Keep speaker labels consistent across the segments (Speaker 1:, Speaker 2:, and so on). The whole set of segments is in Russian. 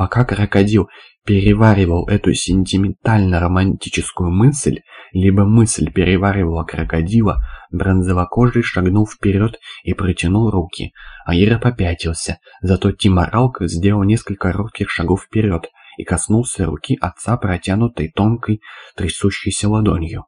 Speaker 1: Пока крокодил переваривал эту сентиментально-романтическую мысль, либо мысль переваривала крокодила, бронзовокожий шагнул вперед и протянул руки. Аира попятился, зато Тиморалк сделал несколько коротких шагов вперед и коснулся руки отца, протянутой тонкой, трясущейся ладонью.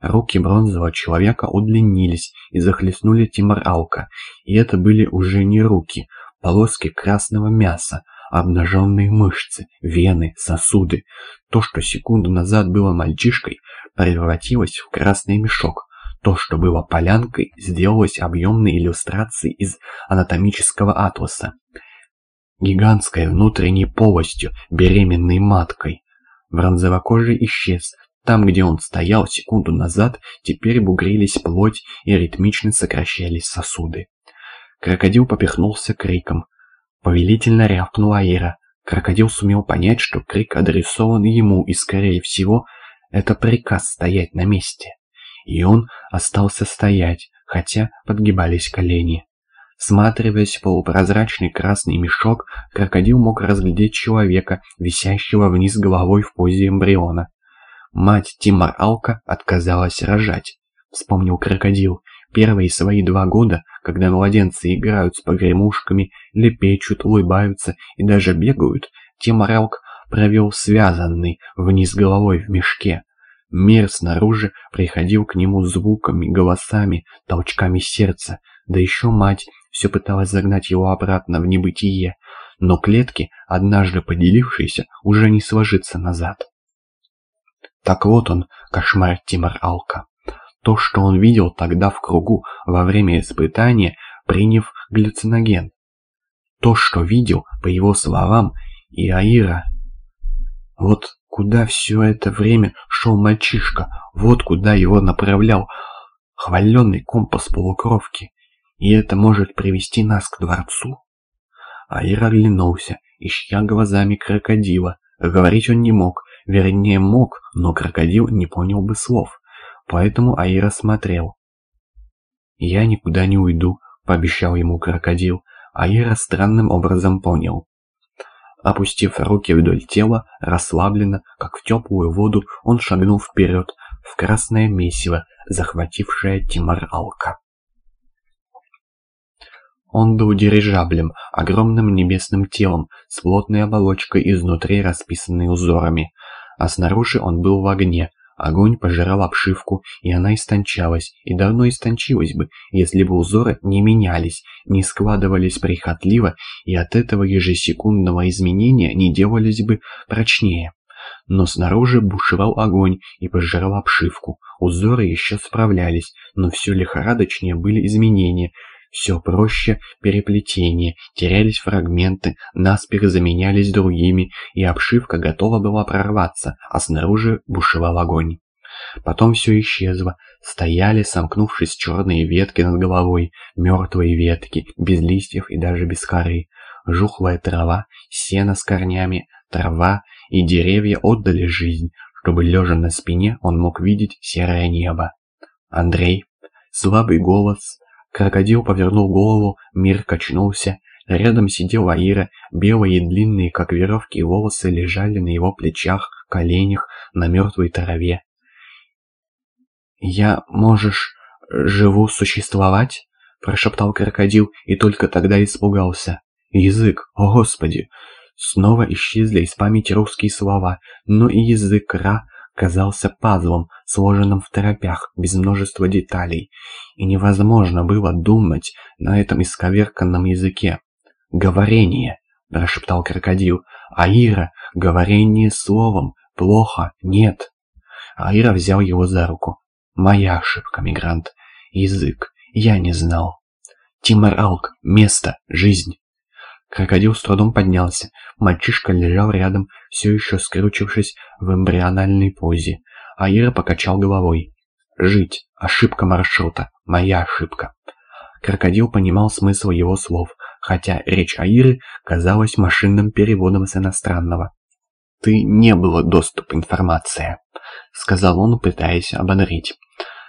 Speaker 1: Руки бронзового человека удлинились и захлестнули Тиморалка, и это были уже не руки, полоски красного мяса, обнаженные мышцы, вены, сосуды. То, что секунду назад было мальчишкой, превратилось в красный мешок. То, что было полянкой, сделалось объемной иллюстрацией из анатомического атласа. Гигантской внутренней полостью, беременной маткой. Бронзовокожий исчез. Там, где он стоял секунду назад, теперь бугрились плоть и ритмично сокращались сосуды. Крокодил попихнулся криком. Повелительно рявкнула Аира. Крокодил сумел понять, что крик адресован ему, и, скорее всего, это приказ стоять на месте. И он остался стоять, хотя подгибались колени. Сматриваясь в полупрозрачный красный мешок, крокодил мог разглядеть человека, висящего вниз головой в позе эмбриона. Мать Тимар Алка отказалась рожать, вспомнил крокодил, Первые свои два года, когда младенцы играют с погремушками, лепечут, улыбаются и даже бегают, Тиморалк провел связанный вниз головой в мешке. Мир снаружи приходил к нему звуками, голосами, толчками сердца, да еще мать все пыталась загнать его обратно в небытие, но клетки, однажды поделившиеся, уже не сложится назад. Так вот он, кошмар Тимор Алка. То, что он видел тогда в кругу во время испытания, приняв галлюциноген. То, что видел, по его словам, и Аира. Вот куда все это время шел мальчишка, вот куда его направлял хваленный компас полукровки. И это может привести нас к дворцу? Аира оглянулся, ища глазами крокодила. Говорить он не мог, вернее мог, но крокодил не понял бы слов. Поэтому Аира смотрел. «Я никуда не уйду», — пообещал ему крокодил. Аира странным образом понял. Опустив руки вдоль тела, расслабленно, как в теплую воду, он шагнул вперед, в красное месиво, захватившее Тимар Алка. Он был дирижаблем, огромным небесным телом, с плотной оболочкой изнутри расписанной узорами, а снаружи он был в огне, Огонь пожирал обшивку, и она истончалась, и давно истончилась бы, если бы узоры не менялись, не складывались прихотливо, и от этого ежесекундного изменения не делались бы прочнее. Но снаружи бушевал огонь и пожирал обшивку. Узоры еще справлялись, но все лихорадочнее были изменения, все проще переплетения, терялись фрагменты, наспех заменялись другими, и обшивка готова была прорваться, а снаружи бушевал огонь. Потом все исчезло. Стояли, сомкнувшись черные ветки над головой, мертвые ветки, без листьев и даже без коры. Жухлая трава, сено с корнями, трава и деревья отдали жизнь, чтобы, лежа на спине, он мог видеть серое небо. Андрей, слабый голос, Крокодил повернул голову, мир качнулся. Рядом сидела Ира, белые и длинные, как веревки, волосы лежали на его плечах, коленях, на мертвой траве. «Я, можешь, живу существовать?» – прошептал крокодил и только тогда испугался. «Язык, о господи!» Снова исчезли из памяти русские слова, но и язык Ра казался пазлом, сложенным в торопях, без множества деталей, и невозможно было думать на этом исковерканном языке. «Говорение!» – прошептал крокодил. «Аира, говорение словом! Плохо! Нет!» Аира взял его за руку. «Моя ошибка, мигрант. Язык. Я не знал. Тимар. Место. Жизнь». Крокодил с трудом поднялся. Мальчишка лежал рядом, все еще скрючившись в эмбриональной позе. Аира покачал головой. «Жить. Ошибка маршрута. Моя ошибка». Крокодил понимал смысл его слов, хотя речь Аиры казалась машинным переводом с иностранного. «Ты не было доступ информация», — сказал он, пытаясь ободрить.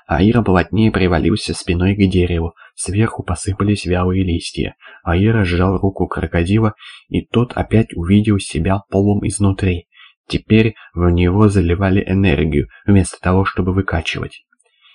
Speaker 1: Аира плотнее привалился спиной к дереву, сверху посыпались вялые листья. Аира сжал руку крокодила, и тот опять увидел себя полом изнутри. Теперь в него заливали энергию, вместо того, чтобы выкачивать.